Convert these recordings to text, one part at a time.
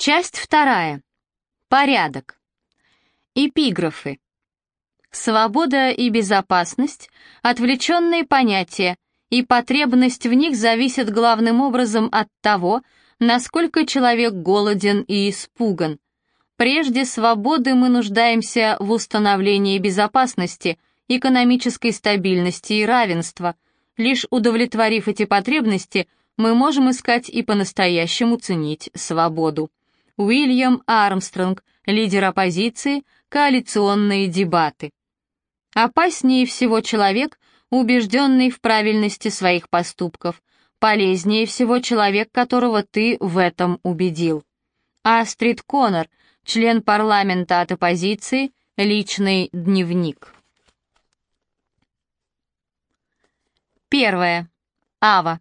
Часть вторая. Порядок. Эпиграфы. Свобода и безопасность — отвлеченные понятия, и потребность в них зависит главным образом от того, насколько человек голоден и испуган. Прежде свободы мы нуждаемся в установлении безопасности, экономической стабильности и равенства. Лишь удовлетворив эти потребности, мы можем искать и по-настоящему ценить свободу. Уильям Армстронг, лидер оппозиции, коалиционные дебаты. Опаснее всего человек, убежденный в правильности своих поступков. Полезнее всего человек, которого ты в этом убедил. Астрид Коннор, член парламента от оппозиции, личный дневник. Первое. Ава.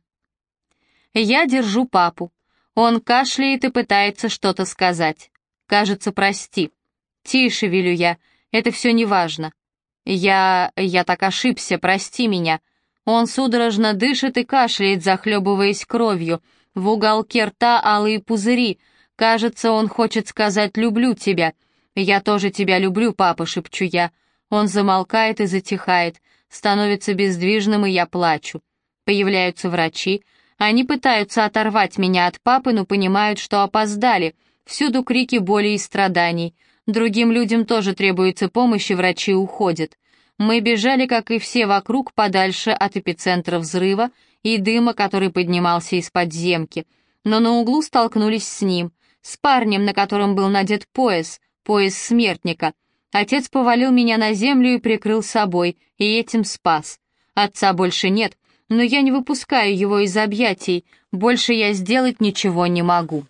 Я держу папу. Он кашляет и пытается что-то сказать. Кажется, прости. Тише, велю я, это все не важно. Я... я так ошибся, прости меня. Он судорожно дышит и кашляет, захлебываясь кровью. В уголке рта алые пузыри. Кажется, он хочет сказать «люблю тебя». «Я тоже тебя люблю, папа», — шепчу я. Он замолкает и затихает, становится бездвижным, и я плачу. Появляются врачи, они пытаются оторвать меня от папы, но понимают, что опоздали. Всюду крики боли и страданий. Другим людям тоже требуется помощь, и врачи уходят. Мы бежали, как и все вокруг, подальше от эпицентра взрыва и дыма, который поднимался из подземки. Но на углу столкнулись с ним, с парнем, на котором был надет пояс, пояс смертника. Отец повалил меня на землю и прикрыл собой, и этим спас. Отца больше нет, но я не выпускаю его из объятий, больше я сделать ничего не могу.